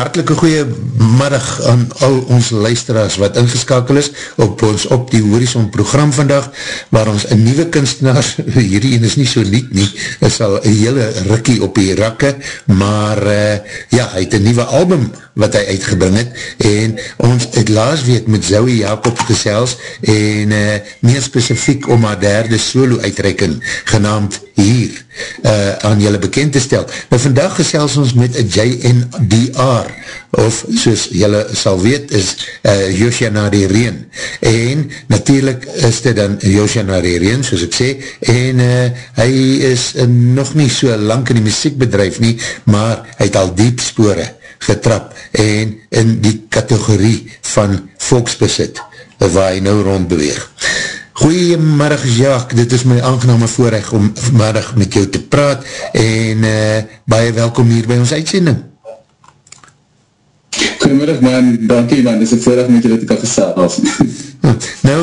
Hartelike goeie middag aan al ons luisteraars wat ingeskakel is op ons op die Horizon program vandag, waar ons een nieuwe kunstenaar, hierdie een is nie so niet nie, is al een hele rikkie op die rakke, maar uh, ja, hy het een nieuwe album wat hy uitgebring het, en ons het laas week met Zoe Jacob gesels, en uh, meer specifiek om haar derde solo uitreiking, genaamd Hier, uh, aan julle bekend te stel. Nou vandag gesels ons met JNDR, of soos julle sal weet, is uh, Josia na die Reen. En natuurlijk is dit dan Josia na die Reen, soos ek sê, en uh, hy is uh, nog nie so lang in die muziekbedrijf nie, maar hy het al diep spore getrap en in die kategorie van volksbesit, waar hy nou rondbeweeg. Goeiemiddag Jacques, dit is my aangename voorrecht om vanmiddag met jou te praat en uh, baie welkom hier by ons uitsending. Goeiemiddag man, dankie man, dit is een voorrecht met jou dat ek al gesels. nou,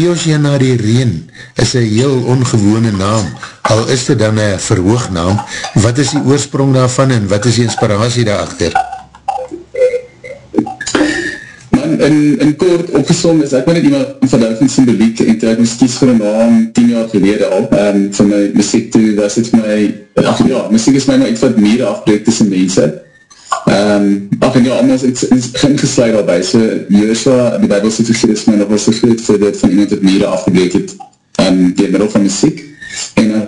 Josiana die Reen is een heel ongewone naam, al is dit dan een verhoognaam. Wat is die oorsprong daarvan en wat is die inspiratie daarachter? In, in kort opgesom is ek maar net iemand van duifend symboliek en toe ek moest kies vir een naam 10 jaar gelede al um, van my muziek toe. Was het my ach ja, muziek is my maar iets wat meer afbreek tussen mense. Um, ach en ja, allemaal is, is ingesluid al by so Joshua, die bybelse versie is my nog wel so goed vir dit van iemand wat meer afgebreek het um, die middel van muziek en uh,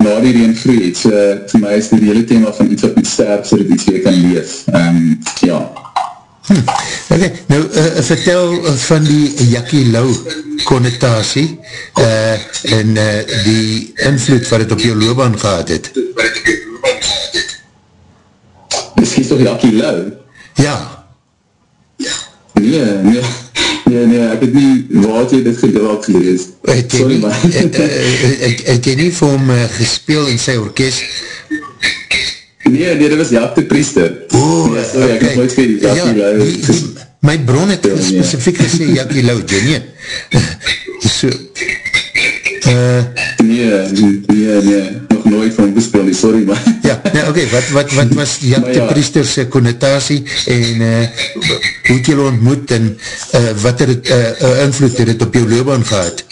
na die reen groei het, so vir my is die hele thema van iets wat moet sterk so dat iets weer kan leef. Um, ja Hm. Okay, nou uh, vertel van die Jackie Lau connotatie uh, en uh, die invloed wat het op jou loopbaan gehad het. Misschien toch Jackie Lau? Ja. Nee, nee, nee, nee, ek het nie, waar jy dit gedrukt gelees? Het jy nie, het, het, het jy nie vir hom uh, gespeel in sy orkest Nee, nee, dit was Jaap de Priester. Oh, ja, sorry, okay. ek het nooit vir Jackie ja. Die, die, my bron het ja, nee. specifiek gesê Jackie Lau, jy nie? so, uh, nee, nee, nee, nog nooit van gespeel nie, sorry man. ja, nee, oké, okay, wat, wat, wat was Jaap ja, de Priesterse connotatie en uh, hoe het jy ontmoet en uh, wat het het uh, invloed het het op jou loopbaan gehad?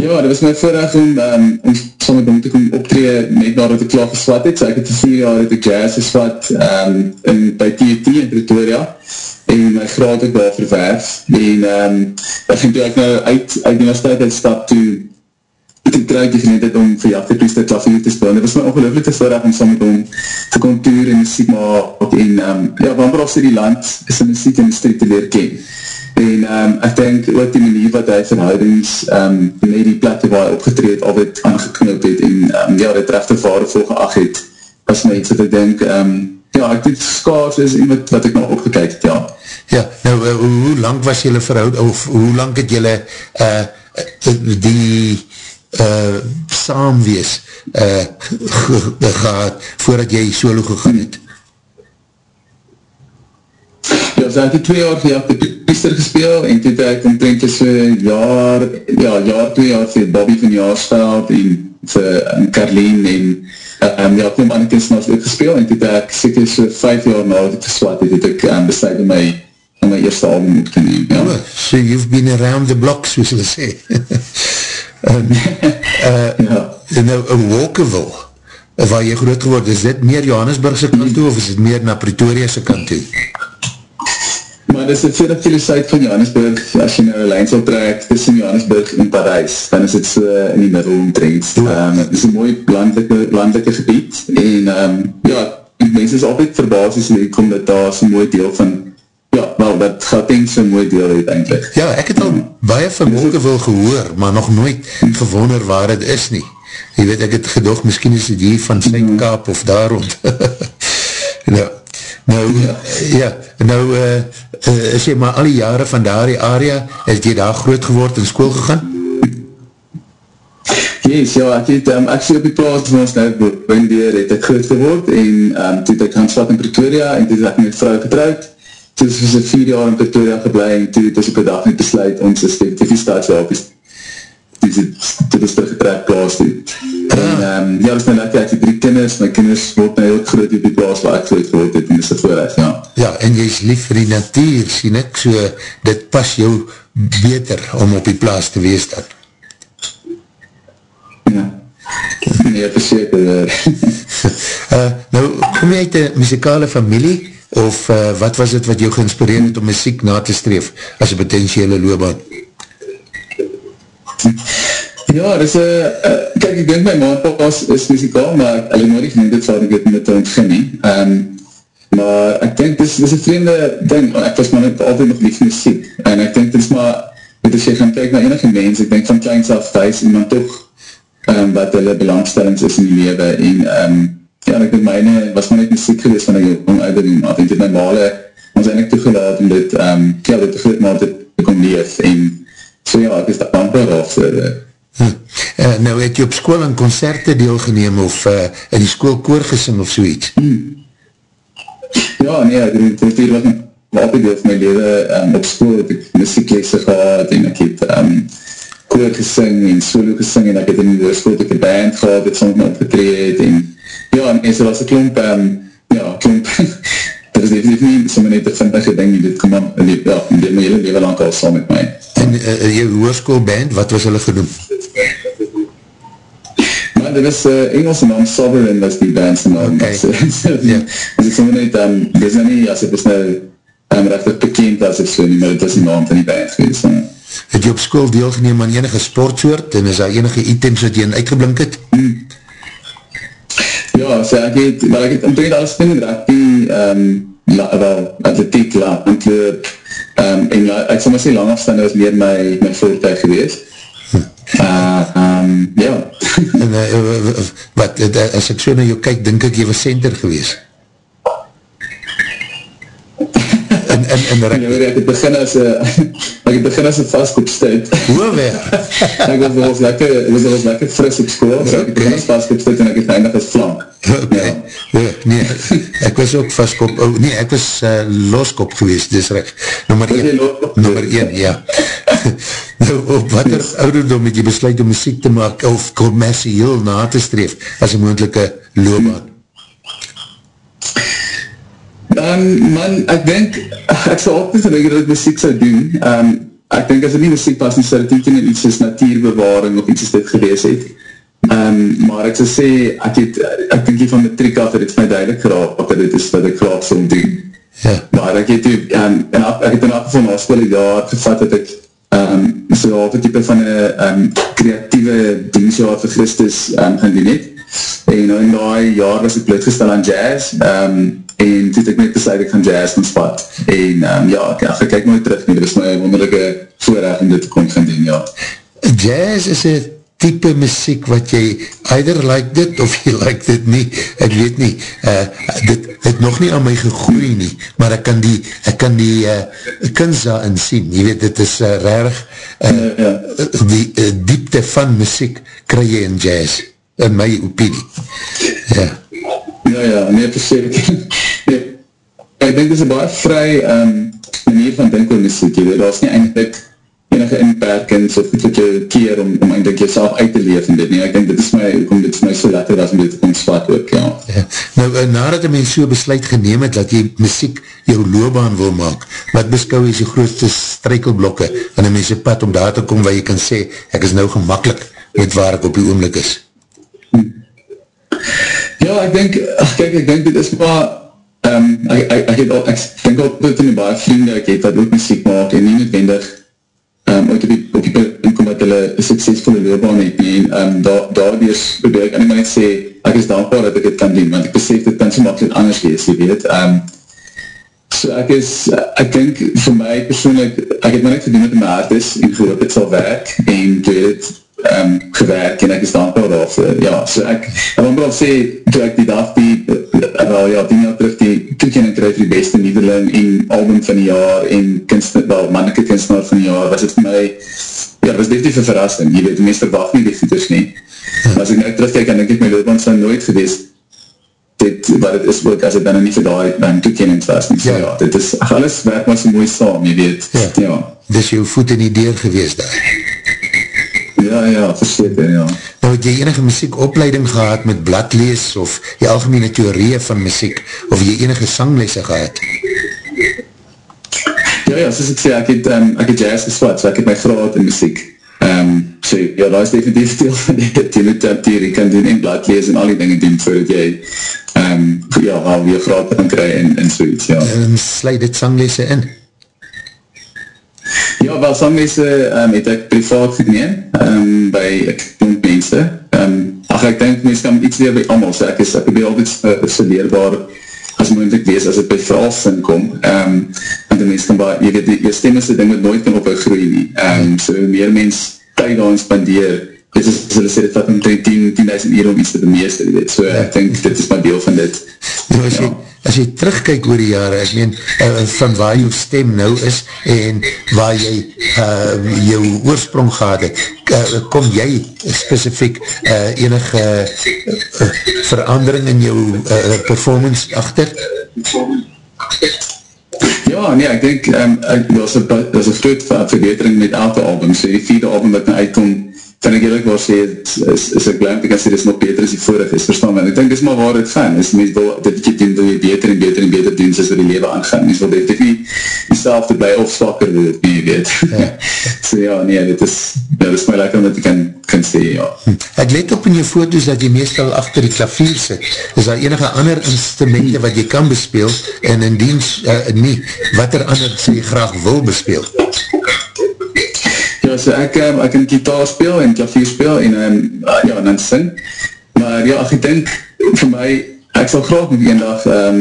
Ja, dit was my voorrecht om, um, om saam met hom te kom optree net nadat ek klaar geswat het. So ek het vier jaar het ek jazz geswat um, in, by TET in Pretoria en my graad ook daar verwerf. En um, ek ging toe ek nou uit, uit die universiteit uitstap toe het ek truik geneed het om vir Jacques Priester klavier te speel. En dit was my ongelooflijke voorrecht om saam met hom te kom toer en muziek maak en um, ja, wanneer als die land is die muziek industrie te leer ken en um, ek denk ook die manier wat hy verhoudings um, met die plekke waar hy opgetreed altijd aangeknoop het en um, ja, dit rechte waardevol geacht het as my iets wat ek denk um, ja, ek dit skaars is iemand wat ek nog opgekyk het, ja Ja, nou, uh, hoe lang was jylle verhoud, of hoe lang het jylle uh, die uh, saamwees uh, gehad voordat jy solo gegaan het? Ja, so ek het twee jaar gehad met Piester gespeel en toe het ek omtrent so jaar, ja, jaar, twee jaar vir Bobby van Jaarsveld en vir um, Carleen en um, ja, kom aan die kunstenaars ook gespeel en toe het ek seker so vijf jaar na het geswat het, het ek um, besluit om my, om my eerste album op te neem. Ja. Oh, so you've been around the block, soos hulle sê. um, uh, ja. Nou, in Walkerville, waar jy groot geworden, is dit meer Johannesburgse kant toe, of is dit meer na Pretoria'se kant toe? Maar dis het 40 kilo suid van Johannesburg, as jy nou een lijn sal trek, tussen Johannesburg en Parijs, dan is het so in die middel omtrent. Um, het is een mooi landelike, landelike gebied, en um, ja, die mens is altijd verbaas as leek, omdat daar so'n mooi deel van, ja, wel, dat gaat denk so'n mooi deel uit, eindelijk. Ja, ek het al um, baie vermogen wil gehoor, maar nog nooit gewonder waar het is nie. Je weet, ek het gedoog, miskien is het hier van Sint-Kaap of daar rond. nou, Nou, ja, ja nou, uh, uh, jy maar al die jare van daar die area, is jy daar groot geword in school gegaan? Yes, ja, ek het, um, ek sê op die plaats van ons nou, Windeer, het ek groot geword, en um, toe het ek gaan swat in Pretoria, en toe het ek met vrou getrouwd, toe is ons vier jaar in Pretoria geblei, en toe het ons op die dag net besluit, ons is die TV-staatself, toe is het, toe is teruggetrek plaas toe. En, um, ja, dat is my lekker, ek het drie kinders, my kinders word my heel groot op die plaas waar ek groot geword het, en dis een voorrecht, ja. Ja, en jy is lief vir die natuur, sien ek, so dit pas jou beter om op die plaas te wees dan. Ja, nee, verseker. uh, nou, kom jy uit die muzikale familie, of uh, wat was het wat jou geïnspireerd het om muziek na te streef, as een potentiële loopbaan? Ja, dis een, uh, kijk, ek denk my maatpas is muzikaal, maar hulle nooit nie gemeend het, sal ek het met te ontgin nie. Um, maar ek denk, dis, dis een vreemde ding, ek was maar net altijd nog lief muziek, en ek denk, dis maar, weet as jy gaan kyk na enige mens, ek denk van kleins af, thuis, iemand toch, um, wat hulle belangstellings is in die lewe, en, um, ja, ek denk, myne was maar net muziek geweest van een jong uitdaging, af, en dit my male, ons eindelijk toegelaat om dit, um, ja, dit groot maar te, te kom leef, en, so ja, ek is daar amper af, so, Hm. Uh, nou het jy op school in concerte deelgeneem of uh, in die school koor gesing of soeets? Hmm. Ja, nee, ek het het hier wat wat deel van my leven um, op school het ek muzieklese gehad en ek het um, koor gesing en solo gesing en ek het in die het een band gehad het soms my opgetreed en ja, en so was een klomp um, ja, klomp dit is definitief nie sommer net een vindige ding dit kom aan, ja, dit my hele leven lang al saam met my En uh, jou hoorskoolband, wat was hulle genoemd? Maar dit is uh, Engelse naam, Sovereign was die bandse naam. Okay. So, so, Ja. Dus ek sommer net, um, dit is nou nie, as het is nou um, rechtig bekend as ek so nie, maar dit is die naam van die band geweest. So. Het jy op school deelgeneem aan enige sportsoort en is daar enige items wat jy in uitgeblink het? Ja, so ek het, wel ek het omtrent alles in rugby, um, la, wel, atletiek, landloop, um, en la, ek sal maar sê, lang afstande was meer my, my voertuig geweest. Uh, um, ja. En, uh, wat, as ek so na jou kyk, denk ek jy was center gewees. En, en Ja, rugby. hoor, ek het begin as een, ek het begin as een vastkopstuit. Hoe weer? ek was wel lekker, ek was wel lekker fris op school, so ek het begin as vastkopstuit en ek het eindig as flank. Ok, ja. nee, ek was ook vastkop, oh, nee, ek was uh, loskop gewees, dis recht, nummer Was jy 1, loskop? nummer 1, ja. nou, op wat er ouderdom het jy besluit om muziek te maak, of commercieel na te streef, as een moendelike loopbaan? Um, man, ek denk, ek sal gedink dat ek muziek sou doen. Um, ek denk as het nie muziek pas, nie sal het nie iets as natuurbewaring of iets as dit gewees het. Um, maar ek sal sê, ek het, ek denk hier van matriek af, het het my duidelijk geraak, wat dit is wat ek graag sal doen. Ja, Maar ek het, um, en ek, ek het in afgeval na school die jaar gevat dat ek um, so half een type van een um, creatieve dienstjaar vir Christus um, gaan doen het. En nou in die jaar was ek blootgestel aan jazz um, en toe het ek net besluit ek gaan jazz gaan spat. En um, ja, ek, ek kyk nooit terug nie, dit is my wonderlijke voorrecht om dit te kon gaan doen, ja. jazz is een type muziek wat jy either like dit of jy like dit nie, ek weet nie, uh, dit het nog nie aan my gegroei nie, maar ek kan die, ek kan die uh, kunst daarin sien, jy weet, dit is uh, rarig, uh, Ja, die uh, diepte van muziek kry jy in jazz, in my opinie. Ja, Ja, ja, nee, verseker. nee, ek denk dit is een baie vry um, manier van denk oor muziek, jy weet, daar is nie eindelijk enige inperkings of goed wat jy keer om, om eindelijk jyself uit te leef in dit nie. Ek denk dit is my, kom dit is my so lekker was om dit kon spat ook, ja. ja. Nou, uh, nadat een mens so besluit geneem het dat jy muziek jou loopbaan wil maak, wat beskou is die grootste strykelblokke in een mens pad om daar te kom waar jy kan sê, ek is nou gemakkelijk met waar ek op die oomlik is. Ja, ek denk, ach, kijk, ek denk dit is maar, um, ek, ek, ek, het al, ek denk altijd in die baie vrienden ek het wat ook muziek maak en nie noodwendig um, ooit op die, op die punt kom dat hulle een succesvolle loopbaan het nie, en um, daar, daardoor probeer ek die net sê, ek is dankbaar dat ek dit kan doen, want ek besef dit kan so makkelijk anders wees, jy weet. Um, so ek is, ek denk vir my persoonlijk, ek het maar net gedoen wat in my hart is, en gehoop het sal werk, en toe het um, gewerk, en ek is dankbaar daarvoor, ja, so ek, ek wil maar sê, toe ek die dag die, wel ja, tien jaar terug die toekening krijg vir die beste Nederland en album van die jaar en kunstenaar, wel, manneke kunstenaar van die jaar, was het vir my, ja, was definitief een verrassing, jy weet, die meeste wacht nie die voeters nie, maar as ek nou terugkijk, dan denk ek my loopbaan sal nooit gewees, dit, wat het is ook, as het dan nie vir die um, toekening was nie, so Ja. ja, dit is, ach, alles werk maar so mooi saam, jy weet, Ja. ja, Dis jou voet in die deur gewees daar. ja, ja, verseker, ja. Nou het jy enige muziekopleiding gehad met bladlees of die algemene theorie van muziek of jy enige sanglese gehad? Ja, ja, soos ek sê, ek het, um, ek het jazz geswat, so ek het my graad in muziek. Um, so ja, daar is definitief deel van die, die moet theorie kan doen en bladlees en al die dinge doen voordat jy um, ja, al weer graad kan kry en, en soeits, ja. En sluit dit sanglese in? Ja, wel, sanglese um, het ek privaat geneem um, by ek denk mense. Um, ach, ek denk mense kan iets leer by allemaal, so ek is, ek ben altijd uh, so leerbaar as moeilijk wees as het by verhalsin kom. Um, en die mens kan baie, jy weet, jy stem is die ding wat nooit kan op groei nie. Um, so meer mens tyd aan spandeer, dit is, as hulle sê, dit vat om 10.000 10, uur om iets te bemeester, jy weet. So ja. ek denk, dit is maar deel van dit. Nou, as jy, as jy terugkijk oor die jare, ek meen, uh, van waar jou stem nou is, en waar jy uh, jou oorsprong gehad het, uh, kom jy specifiek uh, enige uh, verandering in jou uh, performance achter? Ja, nee, ek denk, um, ek, dat is een groot verbetering met elke album, so die vierde album wat nou uitkom, kan ek eerlijk wel sê, is, is ek blij om te kan sê, dit is nog beter as die vorige is, verstaan my, en ek denk, dit is maar waar het van, is mens wil, dit wat jy doen, wil jy beter en beter en beter doen, soos wat die leven aangaan, mens wil dit nie, die self te blij of swakker, dit nie, weet, ja. so ja, nee, dit is, ja, dit is my lekker om dit te kan, kan sê, ja. Hm. Ek let op in jou foto's dat jy meestal achter die klavier sit, is daar enige ander instrumente wat jy kan bespeel, en indien uh, nie, wat er ander sê jy graag wil bespeel? Ja, so ek, um, ek kan gitaar speel en klavier speel en, um, ja, en dan sing. Maar ja, ek denk vir my, ek sal graag nog een dag, um,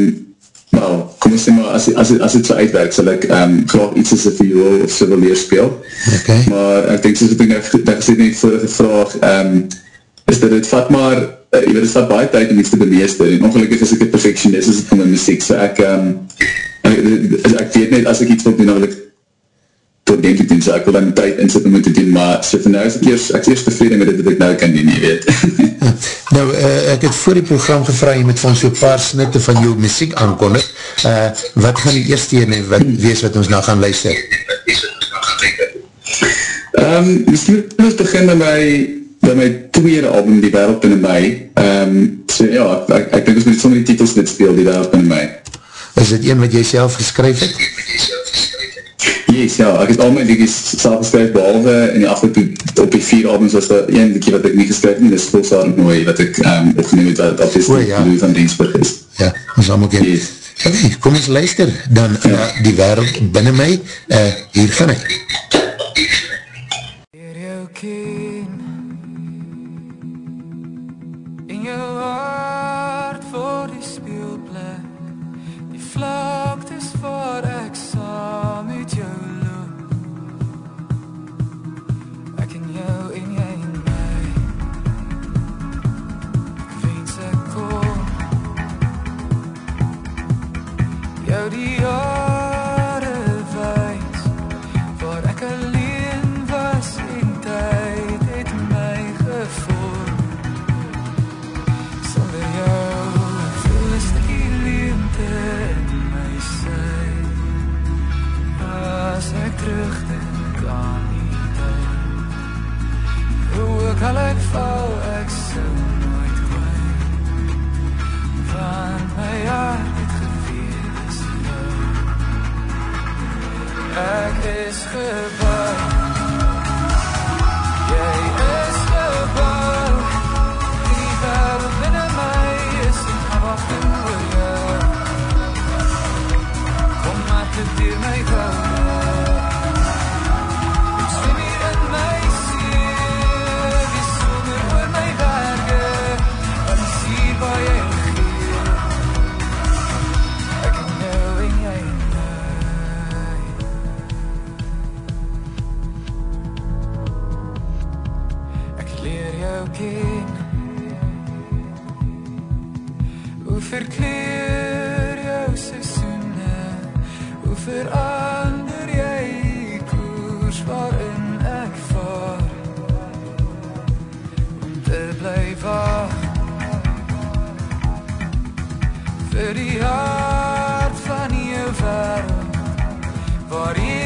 well, kom ons sê maar, as, as, as het so uitwerk, sal ek um, graag iets as een viool of so wil leer speel. Okay. Maar ek denk, soos ek net gesê net vorige vraag, um, is dat het vat maar, uh, jy weet, het vat baie tyd om iets te bemeester, en ongelukkig is ek een perfectionist, is het van my muziek, so ek, um, ek, ek weet net, as ek iets wil doen, dan wil ek tot denk ek doen, so ek wil dan tyd insit om te doen, maar so vir nou is ek eerst, ek is eerst tevrede met dit wat ek nou kan doen, jy weet. nou, uh, ek het voor die program gevraag, jy moet van so paar snitte van jou muziek aankondig, uh, wat gaan die eerste ene wat, wees wat ons nou gaan luister? Um, misschien moet ons begin met my, by my tweede album, Die Wereld Binnen My, um, so ja, ek, ek, ek denk ons moet sommer die titels net speel, Die Wereld Binnen My. Is dit een wat jy self geskryf het? Yes, ja, ek het al my liedjes self geskryf, behalwe in die afgelopen op die vier albums was daar een liedje wat ek nie geskryf nie, dis Volkswaard Mooi, wat ek um, opgeneem het, wat op die ja. van Diensburg is. Ja, ons allemaal ken. Yes. Okay, kom ons luister, dan ja. uh, die wereld binnen my, uh, hier gaan ek. party.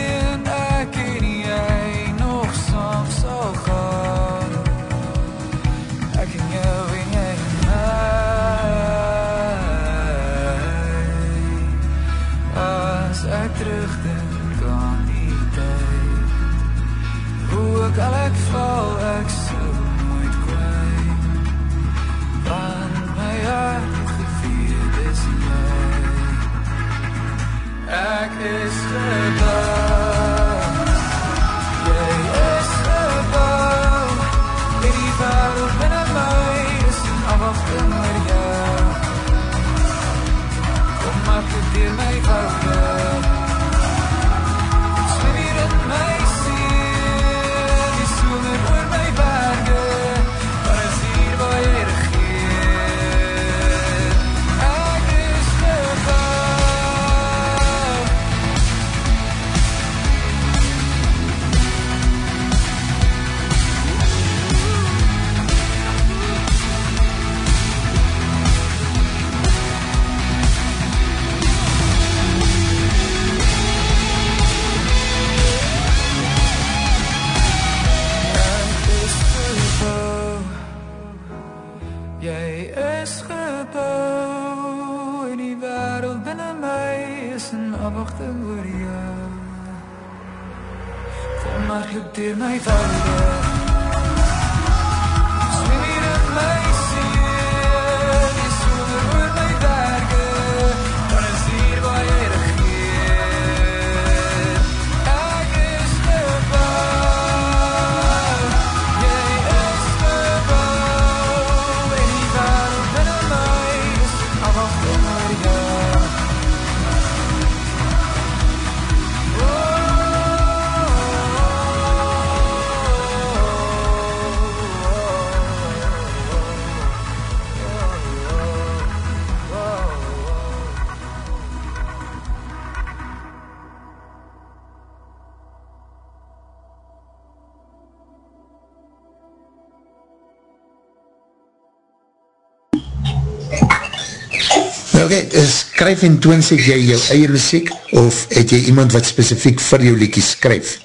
Skryf en toon sê jy jou eie muziek of het jy iemand wat specifiek vir jou liekie skryf?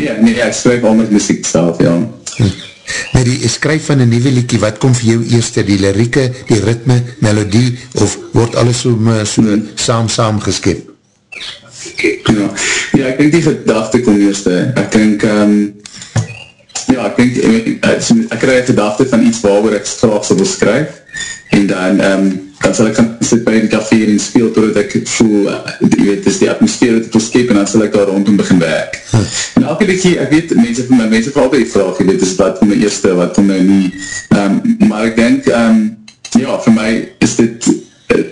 Ja, nee, ek skryf al met muziek self, ja. Hm. Nou die skryf van een nieuwe liekie, wat kom vir jou eerste, die lirieke, die ritme, melodie, of word alles so, so hmm. saam, saam geskip? Ja, ja ek denk die gedachte kom eerste. Ek denk, um, ja, ek denk, ek, ek, ek krijg een gedachte van iets waar ek so wil skryf, en dan, um, dan sal ek gaan sit by die café en speel totdat ek voel, uh, jy weet, is die atmosfeer wat ek wil skep en dan sal ek daar rondom begin werk. Hm. En elke dikkie, ek weet, mense van my, mense van altijd die vraag, jy weet, is wat van my eerste, wat van my nie, um, maar ek denk, um, ja, vir my is dit, uh,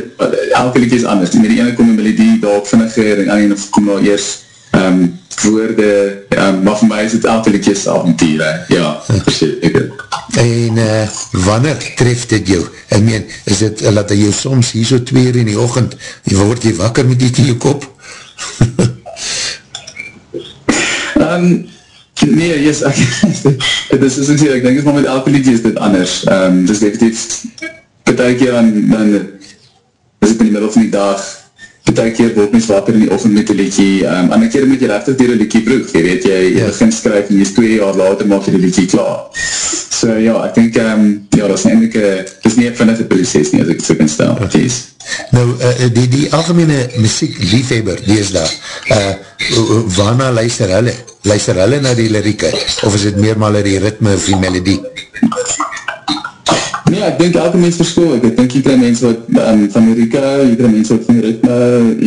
elke dikkie is anders, met die ene kom een melodie, daar vinniger, en dan kom nou eerst, um, woorde, um, maar vir my is het elke liedjes avontuur, ja, verseker. En uh, wanneer tref dit jou? Ek meen, is dit, uh, laat jy soms hier so twee uur in die ochend, word jy wakker met iets in jou kop? um, nee, yes, ek, het is, is, is, ek denk, maar met elke liedje is dit anders. Um, dus definitief, betek jy dan, dan is het in die middel van die dag, Partij keer word mens wakker in die ochtend met die liedje, um, ander keer moet jy rechtig dier die liedje broek, jy weet, jy, jy ja. begin skryf en jy is twee jaar later maak jy die liedje klaar. So ja, ek denk, um, ja, dat is eindelijk, dat is nie een vinnige proces nie, as ek het so kan stel, ja. Nou, uh, die, die algemene muziek liefhebber, die is daar, uh, waarna luister hulle? Luister hulle na die lirieke, of is het meermaal die ritme of die melodie? Nee, ek denk elke mens verskool, ek denk jy krijg mens wat um, van Amerika, jy krijg mens wat van ritme,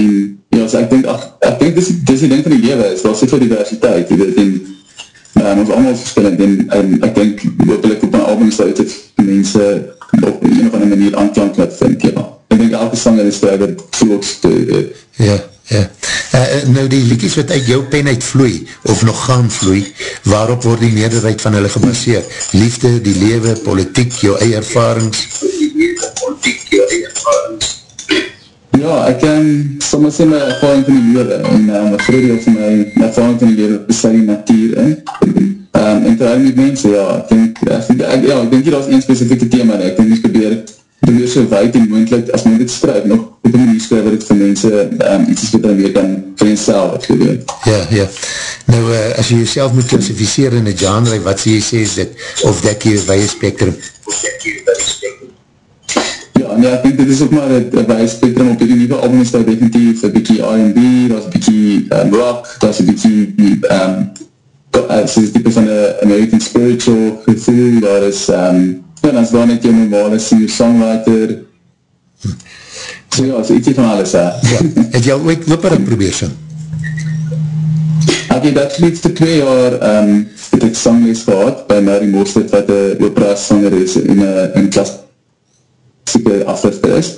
en ja, so ek denk, ach, ek denk, dis, dis die ding van die lewe, is wel soveel diversiteit, jy weet, en um, ons allemaal verskillend, en, en ek denk, hopelijk op my album sluit het mense op een of andere manier aanklank laat vind, ja. Ek denk elke sanger is daar, dat voel ook te, uh, ja. Uh, nou die liedjes wat uit jou pen uit vloei, of nog gaan vloei, waarop word die meerderheid van hulle gebaseer? Liefde, die lewe, politiek, jou eie ervarings? Ja, ek kan um, soms sê my ervaring van die lewe, en um, wat groot deel van my ervaring van die lewe besluit die natuur in. Um, en terwijl met mense, ja, ek denk, ek, ek, ja, ek denk hier als een specifieke thema, ek denk, ek probeer probeer so wijd en moeilijk as men dit skryf, nog op een manier skryf wat het vir mense um, iets is wat dan weer kan vir het gedoen. Ja, ja. Nou, uh, as jy jezelf moet klassificeer in een genre, wat sê jy sê is dit, of dek jy een weie spectrum? Ja, nee, ek denk dit is ook maar een weie spectrum op die nieuwe album is daar definitief een bykie R&B, daar is een bykie um, rock, daar is een bykie um, soos type van een American spiritual gevoel, daar is um, en as daar net jou normale singer-songwriter. So ja, so ietsie van alles, ja. ja. Het al ooit opera probeer sing? Ek het dat liefste twee jaar um, het ek sangles gehad by Mary Mostert wat een opera sanger is in een klassieke africhte is.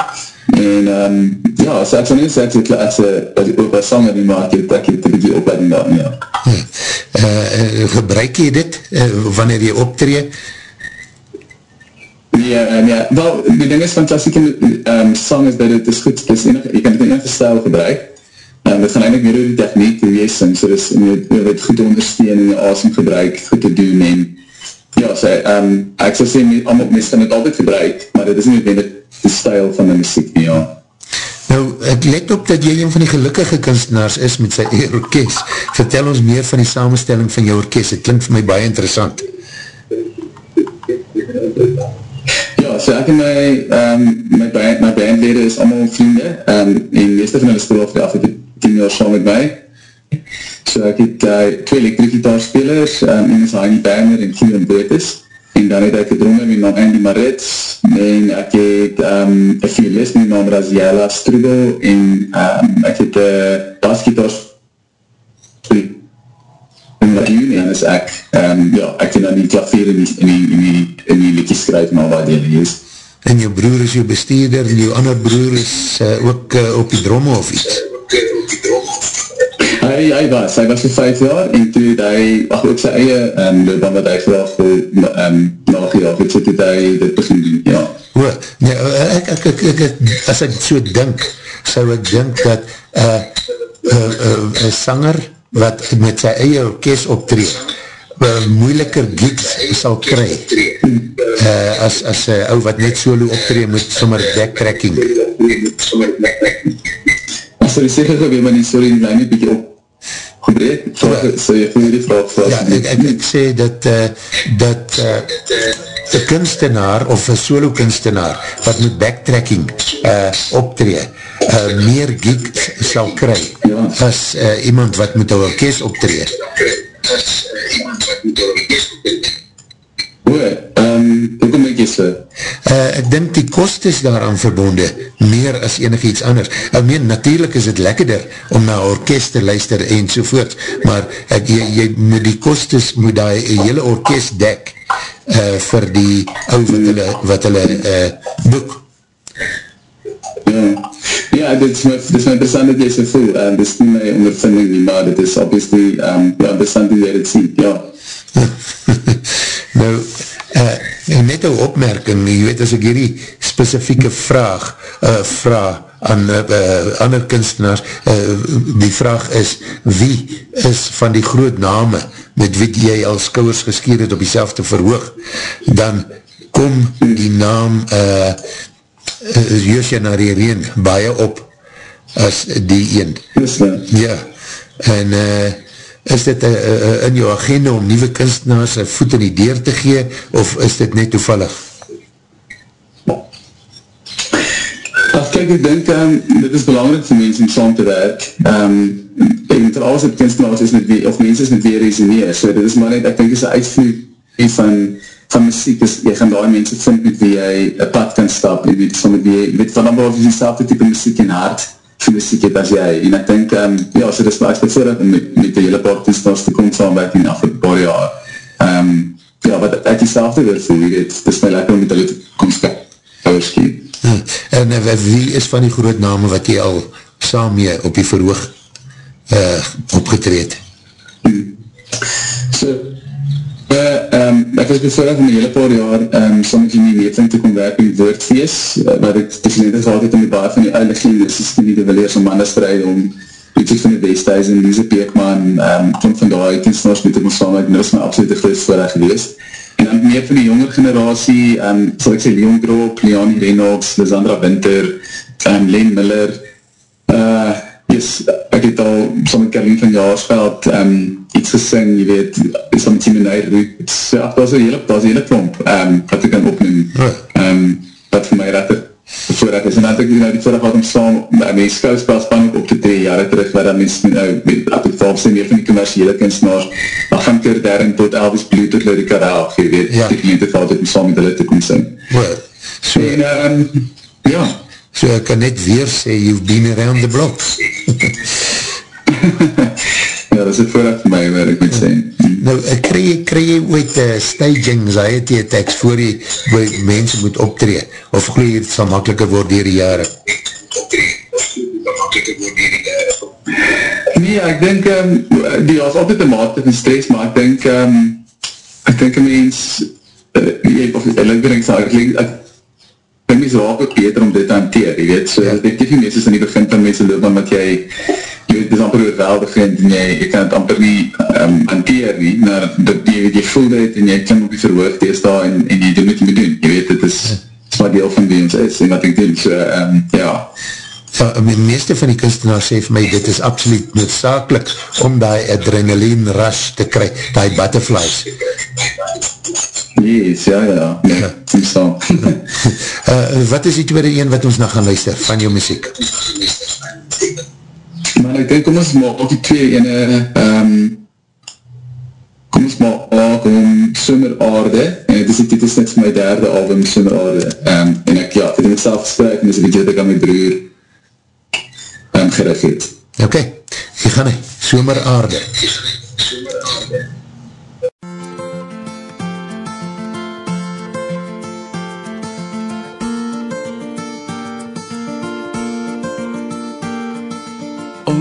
En um, ja, so ek sal nie sê ek het as een opera sanger nie, maar ek het ek het die opleiding daar, ja. Uh, uh, gebruik jy dit uh, wanneer jy optree? Nee, nee, wel, die ding is van klassieke um, sang is dat het is goed, is enig, jy kan het in enige stijl gebruik, Um, dit gaan eindelijk meer oor die techniek te wees, en so en jy, jy weet goed te ondersteun en jy asem gebruik, goed te doen, en ja, so, um, ek sal sê, allemaal mense kan het altijd gebruik, maar dit is nie meer die stijl van die muziek nie, ja. Nou, ek let op dat jy een van die gelukkige kunstenaars is met sy orkest. Vertel ons meer van die samenstelling van jou orkest, het klink vir my baie interessant. Ja, so ek en my, um, my, band, my bandlede is allemaal vriende, um, en meeste van hulle speel die afgelopen 10 jaar saam met my. So ek het uh, twee elektrische gitaarspelers, um, en is Heini Berner en Kieran Boetes, en dan het ek het ronde met naam Andy Maritz, en ek het um, een violist met naam Raziela Strudel, en um, ek het een uh, basgitaars en wat doen, en is ek, ja, ek het dan die klavier in die, in in die, in die liedjes skryf al wat die is. En jou broer is jou bestuurder, en jou ander broer is uh, ook uh, op die dromme of iets? Hy, hy was, hy was vir vijf jaar en toe het hy, ach ook sy eie um, loopbaan wat hy graag um, nagejaag het, so toe het hy dit begin doen, ja. O, nee, ek, ek, ek, ek, ek, as ek so dink, sou ek dink dat een uh, uh, uh, uh, sanger wat met sy eie orkest optreed, uh, moeiliker gigs sal kry, uh, as, as uh, ou wat net solo optreed met sommer backtracking. Jy sê gegewe, maar nie, sorry, die lijn een beetje op gebreek, so jy goeie die vraag vraag. Ja, ek, ek, ek sê dat uh, dat uh, een kunstenaar of een solo kunstenaar wat met backtracking uh, optree, uh, meer geek sal kry ja. as uh, iemand wat met een orkest optree. As uh, iemand wat met een orkest optree. Oe, um, hoekom ek jy so? Uh, ek denk die kost is daaraan verbonde, meer as enig iets anders. Ek meen, natuurlijk is het lekkerder om na orkest te luister en sovoort, maar ek, jy, jy moet die kost is, moet die hele orkest dek uh, vir die ou wat hulle, wat hulle uh, boek. Ja, dit is my, dit is my interessant dat jy so voel, um, dit is nie my ondervinding nie, maar dit is obviously, um, ja, interessant dat jy dit sien, ja. nou, uh, net een opmerking, jy weet, as ek hierdie specifieke vraag uh, vraag aan uh, ander kunstenaars, uh, die vraag is, wie is van die groot name met wie jy als kouwers geskeer het op jyself te verhoog, dan kom die naam uh, uh, Joosje na die reen baie op as die een. Ja, en uh, is dit uh, uh, in jou agenda om nieuwe kunstenaars een voet in die deur te gee, of is dit net toevallig? Ach, kijk, ek denk, um, dit is belangrijk vir mense om saam te werk. Um, ek moet er alles het kunstenaars is met wie, of mense is met wie resoneer, so dit is maar net, ek denk, is een uitvloed van, van muziek, is, jy gaan daar mense vind met wie jy een pad kan stap, en weet, van met wie jy, weet, van of jy die type muziek in hart, vir muziek het as jy, en ek denk, um, ja, so dit is maar ek bevoorig met, met die hele paar kunstenaars te kom samenwerking af het paar jaar. Um, ja, wat ek die selfde weer voel, jy weet, het is my lekker om met hulle te kom skouwerskiep. Ja, en uh, wie is van die groot name wat jy al saam mee op die verhoog uh, opgetreed? Hmm. So, uh, um, ek was bevoorig om die hele paar jaar um, saam met jy nie meeting te kom werk in uh, wat ek te geleend is altijd om die baar van die oude genies, is die de willeers om mannen strijd om Ludwig van die Westhuizen, Lise Beekman, um, kom van daar, kunstenaars met ons saam, en dat is my absolute groot voorrecht geweest. En dan meer van die jonger generatie, um, sal ek sê Leon Groop, Leonie Reynolds, Lysandra Winter, um, Len Miller, uh, yes, ek het al saam met Karin van Jaarsveld um, gesing, jy weet, saam met Timenei Roet, so, ach, dat is een hele, dat is een hele klomp, um, wat ek kan opnoem, um, wat vir my rettig voorraad is, en dan ek nou die voorraad wat om saam met die skouspelspan op te tree jare terug, waar dan mens nou, met op het valse meer van die commerciele kunstenaars, maar van Kurt Darren tot Elvis Blue tot Lady Karel, jy weet, ja. die gemeente gehad het om saam met hulle te kom sing. Well, so, en, um, ja, so ek kan net weer sê, you've been around the block. ja, dat is het vooraf vir my, waar ek moet sê. Nou, krij jy, krij jy ooit uh, staging anxiety attacks voor jy by mense moet optree, of geloof jy het sal makkeliker word dier die jare? Nee, ek denk, um, die was altijd een mate van stress, maar ek denk, um, ek denk een mens, uh, jy, of ek denk, ek denk, ek denk mens wel ook beter om dit te hanteer, jy weet, so, ja. denk, die mense is in die begin van mense loop, omdat jy, jy dis amper oorweldigend, en jy, jy kan het amper nie um, hanteer nie, maar dat jy, jy voel dit, en jy klim op die verhoog, die is daar, en, en jy doen wat jy moet doen, jy weet, dit is, is wat deel van wie ons is, en wat ek doen, so, um, ja, van, die meeste van die kunstenaars sê vir my, dit is absoluut noodzakelijk om die adrenaline rush te kry, die butterflies. Yes, ja, ja, ja, ja. uh, wat is die tweede een wat ons nog gaan luister van jou muziek? Man, ek denk, kom ons maak ook die twee ene, um, kom ons maak ook om Summer Aarde, en dit is, dit is net my derde album, Summer Aarde, um, en ek, ja, ek het met self gesprek, en dis een beetje ek aan my broer, um, gerig het. Oké, okay. hier gaan hy, Somer Aarde.